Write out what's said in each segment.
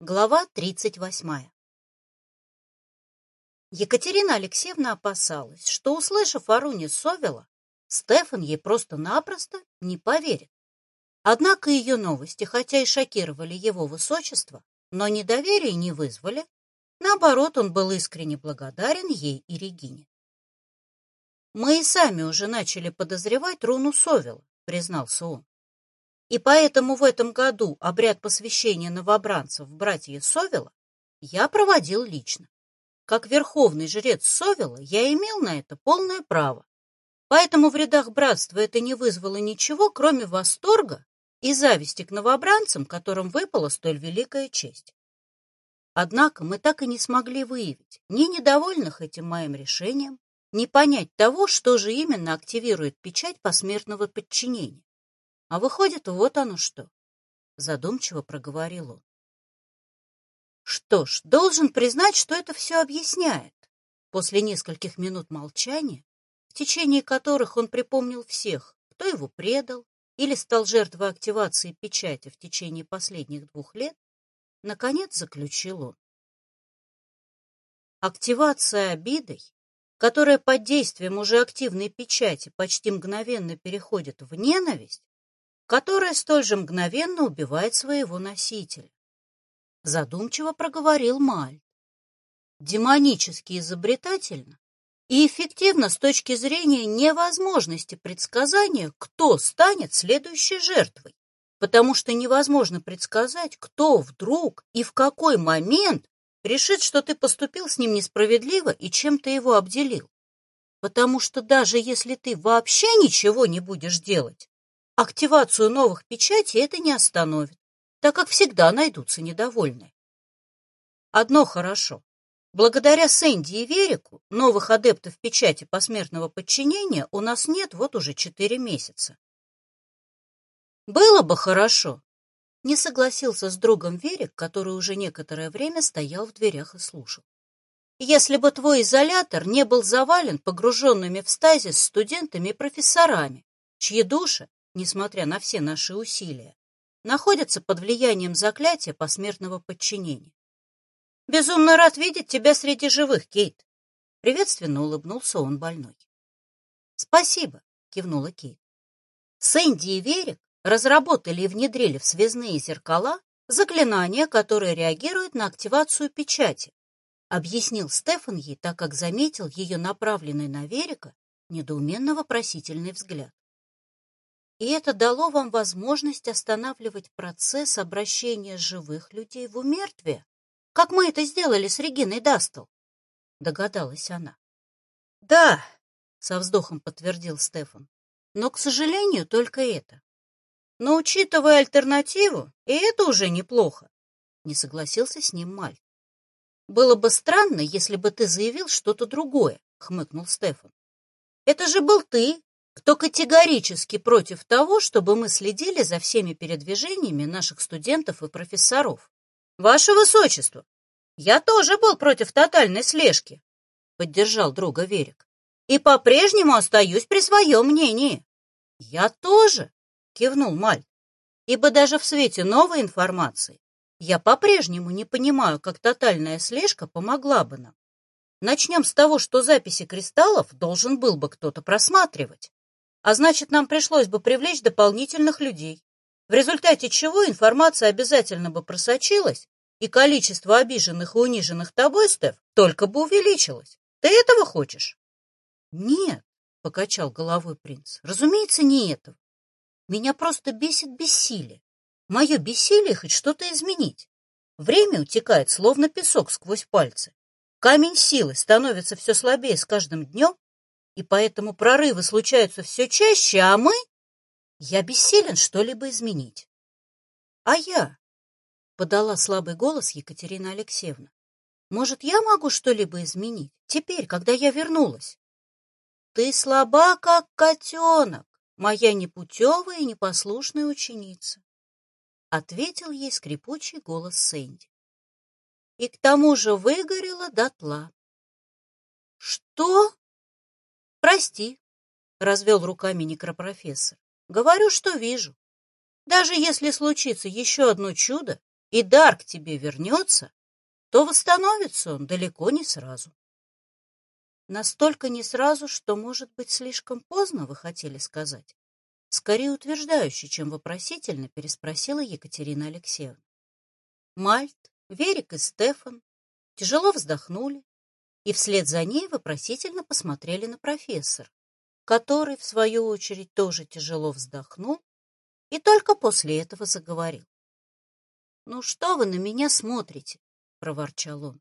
Глава 38 Екатерина Алексеевна опасалась, что, услышав о руне Совела, Стефан ей просто-напросто не поверит. Однако ее новости, хотя и шокировали его высочество, но недоверия не вызвали. Наоборот, он был искренне благодарен ей и Регине. «Мы и сами уже начали подозревать руну Совела», — признался он. И поэтому в этом году обряд посвящения новобранцев в братья Совела я проводил лично. Как верховный жрец Совела я имел на это полное право. Поэтому в рядах братства это не вызвало ничего, кроме восторга и зависти к новобранцам, которым выпала столь великая честь. Однако мы так и не смогли выявить ни недовольных этим моим решением, ни понять того, что же именно активирует печать посмертного подчинения. А выходит, вот оно что, задумчиво проговорил он. Что ж, должен признать, что это все объясняет. После нескольких минут молчания, в течение которых он припомнил всех, кто его предал или стал жертвой активации печати в течение последних двух лет, наконец заключил он. Активация обидой, которая под действием уже активной печати почти мгновенно переходит в ненависть, которая столь же мгновенно убивает своего носителя. Задумчиво проговорил Маль. Демонически изобретательно и эффективно с точки зрения невозможности предсказания, кто станет следующей жертвой, потому что невозможно предсказать, кто вдруг и в какой момент решит, что ты поступил с ним несправедливо и чем ты его обделил. Потому что даже если ты вообще ничего не будешь делать, Активацию новых печатей это не остановит, так как всегда найдутся недовольные. Одно хорошо. Благодаря Сэнди и Верику новых адептов печати посмертного подчинения у нас нет вот уже четыре месяца. Было бы хорошо. Не согласился с другом Верик, который уже некоторое время стоял в дверях и слушал. Если бы твой изолятор не был завален погруженными в стазис студентами и профессорами, чьи души несмотря на все наши усилия, находятся под влиянием заклятия посмертного подчинения. «Безумно рад видеть тебя среди живых, Кейт!» Приветственно улыбнулся он больной. «Спасибо!» — кивнула Кейт. Сэнди и Верик разработали и внедрили в связные зеркала заклинание, которое реагирует на активацию печати, объяснил Стефан ей, так как заметил ее направленный на Верика недоуменно-вопросительный взгляд. И это дало вам возможность останавливать процесс обращения живых людей в умертвие, как мы это сделали с Региной Дастл, догадалась она. Да, со вздохом подтвердил Стефан, но, к сожалению, только это. Но, учитывая альтернативу, и это уже неплохо, не согласился с ним Маль. Было бы странно, если бы ты заявил что-то другое, хмыкнул Стефан. Это же был ты, кто категорически против того, чтобы мы следили за всеми передвижениями наших студентов и профессоров. Ваше Высочество, я тоже был против тотальной слежки, поддержал друга Верик, и по-прежнему остаюсь при своем мнении. Я тоже, кивнул Маль, ибо даже в свете новой информации я по-прежнему не понимаю, как тотальная слежка помогла бы нам. Начнем с того, что записи кристаллов должен был бы кто-то просматривать а значит, нам пришлось бы привлечь дополнительных людей, в результате чего информация обязательно бы просочилась, и количество обиженных и униженных тобой, Стеф, только бы увеличилось. Ты этого хочешь? Нет, покачал головой принц. Разумеется, не этого. Меня просто бесит бессилие. Мое бессилие хоть что-то изменить. Время утекает, словно песок сквозь пальцы. Камень силы становится все слабее с каждым днем, и поэтому прорывы случаются все чаще, а мы... Я бессилен что-либо изменить. — А я? — подала слабый голос Екатерина Алексеевна. — Может, я могу что-либо изменить теперь, когда я вернулась? — Ты слаба, как котенок, моя непутевая и непослушная ученица, — ответил ей скрипучий голос Сэнди. И к тому же выгорела дотла. — Что? Прости, развел руками некропрофессор. Говорю, что вижу. Даже если случится еще одно чудо, и дар к тебе вернется, то восстановится он далеко не сразу. Настолько не сразу, что, может быть, слишком поздно, вы хотели сказать? Скорее утверждающе, чем вопросительно, переспросила Екатерина Алексеевна. Мальт, Верик и Стефан тяжело вздохнули и вслед за ней вопросительно посмотрели на профессора, который, в свою очередь, тоже тяжело вздохнул и только после этого заговорил. «Ну что вы на меня смотрите?» — проворчал он.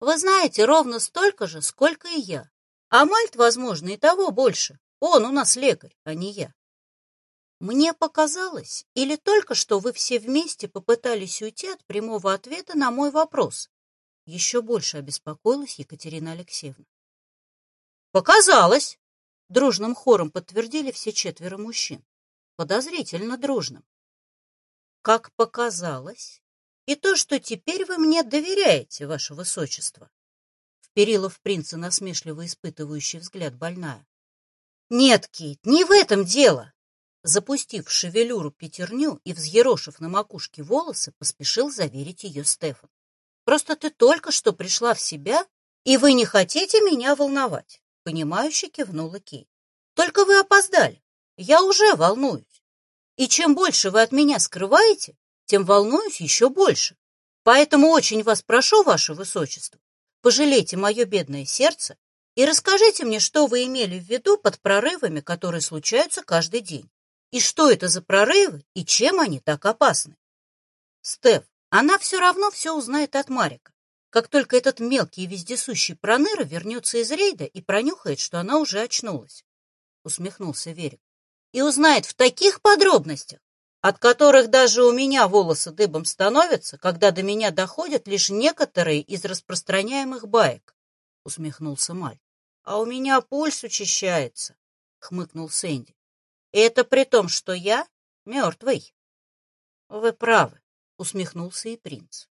«Вы знаете ровно столько же, сколько и я. А Мальт, возможно, и того больше. Он у нас лекарь, а не я. Мне показалось, или только что вы все вместе попытались уйти от прямого ответа на мой вопрос? Еще больше обеспокоилась Екатерина Алексеевна. Показалось! Дружным хором подтвердили все четверо мужчин. Подозрительно дружным. Как показалось, и то, что теперь вы мне доверяете, ваше высочество. Вперила в принца насмешливо испытывающий взгляд больная. Нет, Кейт, не в этом дело. Запустив шевелюру пятерню и взъерошив на макушке волосы, поспешил заверить ее Стефан. «Просто ты только что пришла в себя, и вы не хотите меня волновать», — понимающе кивнула Кей. «Только вы опоздали. Я уже волнуюсь. И чем больше вы от меня скрываете, тем волнуюсь еще больше. Поэтому очень вас прошу, ваше высочество, пожалейте мое бедное сердце и расскажите мне, что вы имели в виду под прорывами, которые случаются каждый день. И что это за прорывы, и чем они так опасны? Стеф, она все равно все узнает от Марика, как только этот мелкий и вездесущий проныра вернется из рейда и пронюхает, что она уже очнулась. Усмехнулся Верик. И узнает в таких подробностях, от которых даже у меня волосы дыбом становятся, когда до меня доходят лишь некоторые из распространяемых баек, усмехнулся Маль. А у меня пульс учащается, хмыкнул Сэнди. И это при том, что я мертвый. Вы правы, усмехнулся и принц.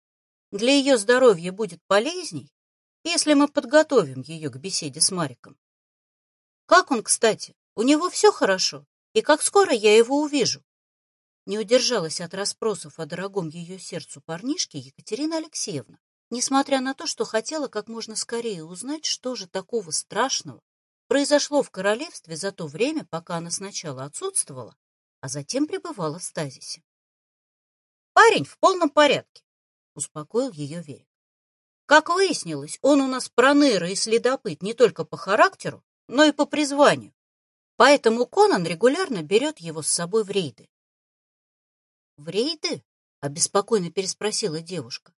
Для ее здоровья будет полезней, если мы подготовим ее к беседе с Мариком. Как он, кстати? У него все хорошо? И как скоро я его увижу? Не удержалась от расспросов о дорогом ее сердцу парнишке Екатерина Алексеевна, несмотря на то, что хотела как можно скорее узнать, что же такого страшного произошло в королевстве за то время, пока она сначала отсутствовала, а затем пребывала в стазисе. «Парень в полном порядке», — успокоил ее Верик. «Как выяснилось, он у нас проныра и следопыт не только по характеру, но и по призванию, поэтому Конан регулярно берет его с собой в рейды». «В рейды?» — обеспокоенно переспросила девушка.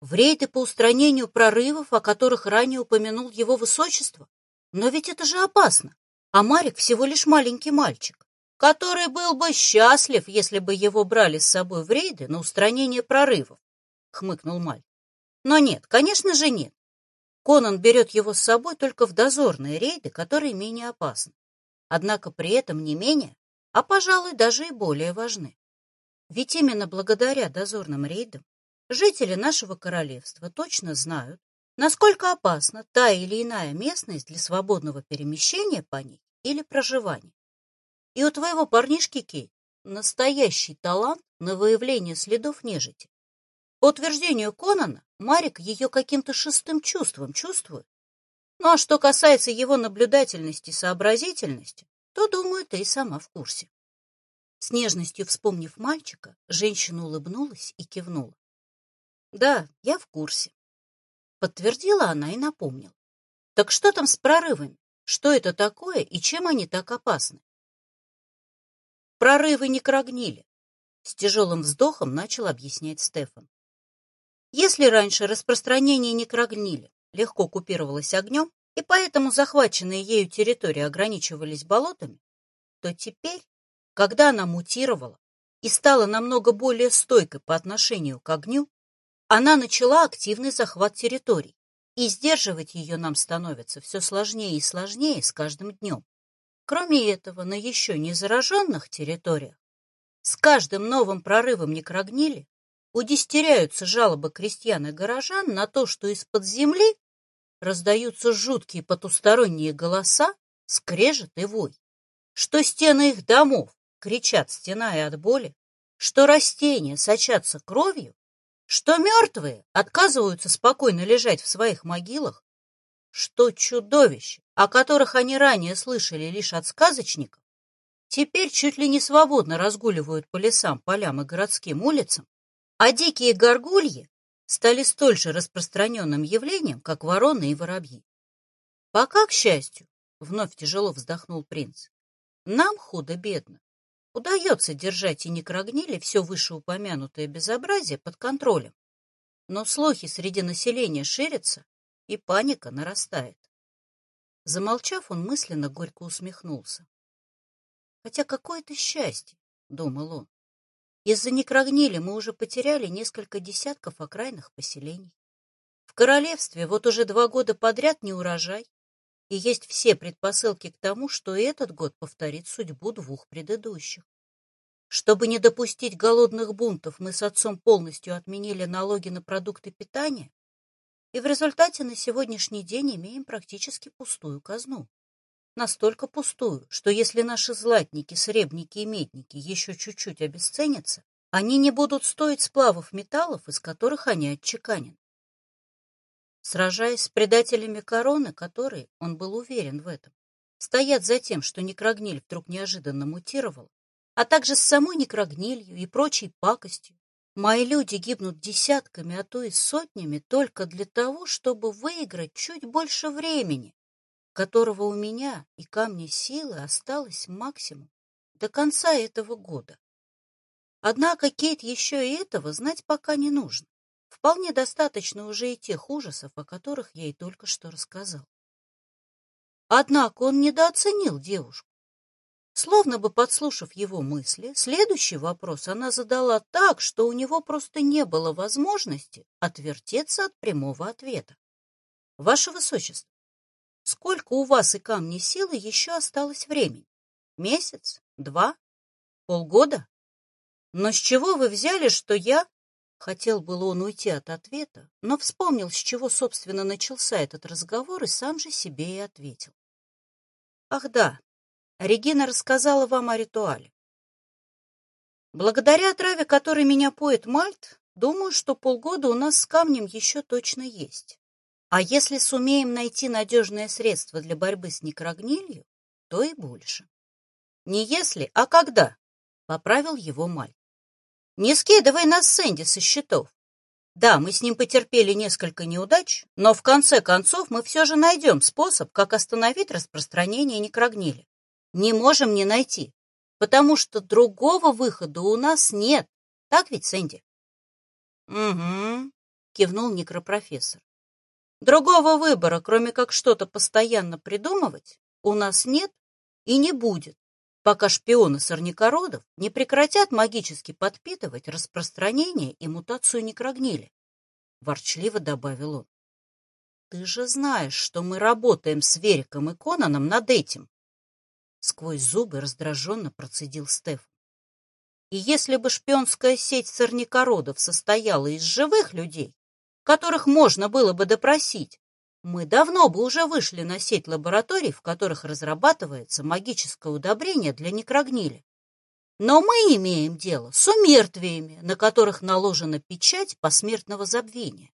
«В рейды по устранению прорывов, о которых ранее упомянул его высочество?» Но ведь это же опасно. А Марик всего лишь маленький мальчик, который был бы счастлив, если бы его брали с собой в рейды на устранение прорывов, — хмыкнул Маль. Но нет, конечно же нет. Конан берет его с собой только в дозорные рейды, которые менее опасны. Однако при этом не менее, а, пожалуй, даже и более важны. Ведь именно благодаря дозорным рейдам жители нашего королевства точно знают, насколько опасна та или иная местность для свободного перемещения по ней или проживания. И у твоего парнишки Кей настоящий талант на выявление следов нежити. По утверждению Конана, Марик ее каким-то шестым чувством чувствует. Ну а что касается его наблюдательности и сообразительности, то, думаю, ты и сама в курсе. С нежностью вспомнив мальчика, женщина улыбнулась и кивнула. Да, я в курсе. Подтвердила она и напомнила. Так что там с прорывами? Что это такое и чем они так опасны? Прорывы не крагнили. С тяжелым вздохом начал объяснять Стефан. Если раньше распространение некрогнили легко купировалось огнем, и поэтому захваченные ею территории ограничивались болотами, то теперь, когда она мутировала и стала намного более стойкой по отношению к огню, она начала активный захват территорий, и сдерживать ее нам становится все сложнее и сложнее с каждым днем. Кроме этого, на еще не зараженных территориях с каждым новым прорывом некрогнили удестеряются жалобы крестьян и горожан на то, что из-под земли раздаются жуткие потусторонние голоса, скрежет и вой, что стены их домов кричат, стеная от боли, что растения сочатся кровью, что мертвые отказываются спокойно лежать в своих могилах, что чудовища, о которых они ранее слышали лишь от сказочников, теперь чуть ли не свободно разгуливают по лесам, полям и городским улицам, а дикие горгульи стали столь же распространенным явлением, как вороны и воробьи. Пока, к счастью, вновь тяжело вздохнул принц, нам худо-бедно удается держать и не крагнили все вышеупомянутое безобразие под контролем. Но слухи среди населения ширятся, и паника нарастает. Замолчав, он мысленно горько усмехнулся. Хотя какое-то счастье, — думал он. Из-за некрогнили мы уже потеряли несколько десятков окраинных поселений. В королевстве вот уже два года подряд не урожай, и есть все предпосылки к тому, что этот год повторит судьбу двух предыдущих. Чтобы не допустить голодных бунтов, мы с отцом полностью отменили налоги на продукты питания, и в результате на сегодняшний день имеем практически пустую казну. Настолько пустую, что если наши златники, сребники и медники еще чуть-чуть обесценятся, они не будут стоить сплавов металлов, из которых они отчеканены. Сражаясь с предателями короны, которые, он был уверен в этом, стоят за тем, что некрогниль вдруг неожиданно мутировала, а также с самой некрогнилью и прочей пакостью, мои люди гибнут десятками, а то и сотнями только для того, чтобы выиграть чуть больше времени, которого у меня и камня силы осталось максимум до конца этого года. Однако Кейт еще и этого знать пока не нужно. Вполне достаточно уже и тех ужасов, о которых я ей только что рассказал. Однако он недооценил девушку. Словно бы подслушав его мысли, следующий вопрос она задала так, что у него просто не было возможности отвертеться от прямого ответа. «Ваше Высочество, сколько у вас и камни силы еще осталось времени? Месяц? Два? Полгода? Но с чего вы взяли, что я Хотел было он уйти от ответа, но вспомнил, с чего, собственно, начался этот разговор, и сам же себе и ответил. Ах да, Регина рассказала вам о ритуале. Благодаря траве, которой меня поет Мальт, думаю, что полгода у нас с камнем еще точно есть. А если сумеем найти надежное средство для борьбы с некрогнилью, то и больше. Не если, а когда, — поправил его Мальт. Не скидывай нас Сэнди со счетов. Да, мы с ним потерпели несколько неудач, но в конце концов мы все же найдем способ, как остановить распространение некрогнили. Не можем не найти, потому что другого выхода у нас нет. Так ведь, Сэнди? Угу, кивнул некропрофессор. Другого выбора, кроме как что-то постоянно придумывать, у нас нет и не будет пока шпионы сорнякородов не прекратят магически подпитывать распространение и мутацию некрогнили. Ворчливо добавил он. Ты же знаешь, что мы работаем с Вериком и Конаном над этим. Сквозь зубы раздраженно процедил Стефан. И если бы шпионская сеть сорнякородов состояла из живых людей, которых можно было бы допросить, мы давно бы уже вышли на сеть лабораторий, в которых разрабатывается магическое удобрение для некрогнили. Но мы имеем дело с умертвиями, на которых наложена печать посмертного забвения.